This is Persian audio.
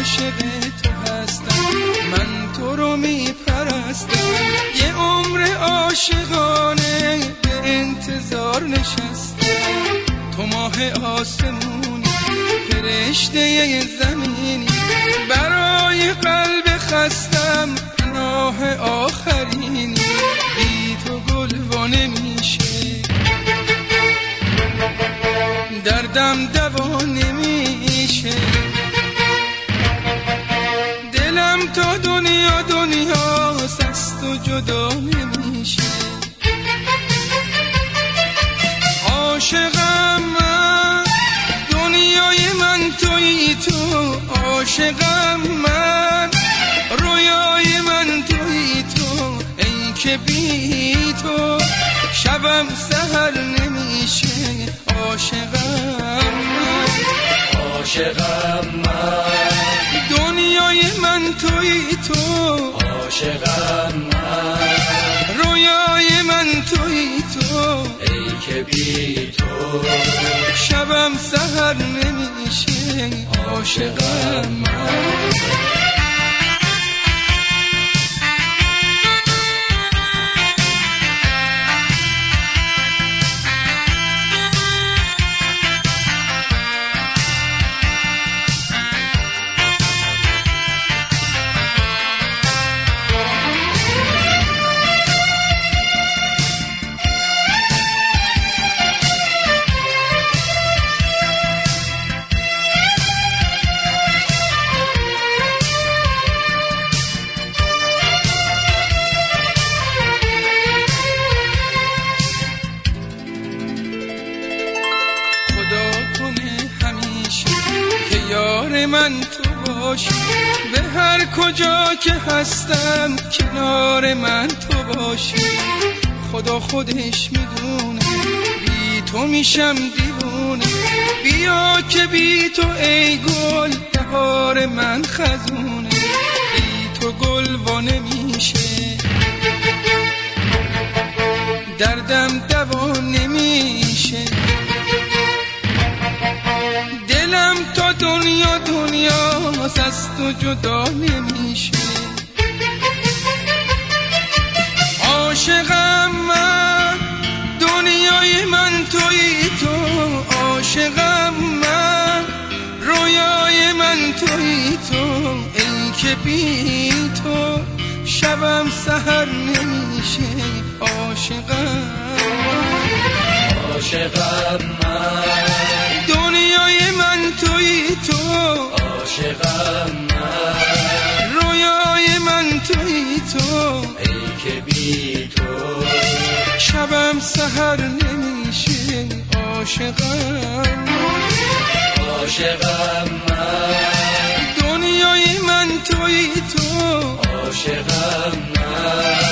عاشق تو هستم. من تو رو میپرستم. یه عمر عاشقانه به انتظار نشستم. تو ماه آسمونی فرشته زمینی. برای قلب خستم پناه آخرینی. بی تو گلوانه میشه. دردم دوانه دلم تا دنیا دنیا سست و جدا نمیشه. عاشقم من دنیای من توی تو. عاشقم من رویای من توی تو. ای که بی تو شبم سهر نمیشه. عاشقم من. عاشقم تو. عاشقم من. رویای من توی تو. ای که بی تو. شبم سهر نمیشه. عاشقم من. من تو باشی به هر کجا که هستم کنار من تو باشی. خدا خودش می‌دونه بی تو میشم دیوونه. بیا که بی تو ای گل بهار من خزونه. بی تو گل وا دنیا دنیا است و جدا نمیشه. عاشقم من دنیای من توی تو. عاشقم من رویای من توی تو. ای که بی تو شبم سهر نمیشه. عاشقم. عاشقم من. عاشقم من رویای من توی تو. ای که بی تو شبم سهر نمیشه عاشقم عاشقم. من دنیای من توی تو. عاشقم من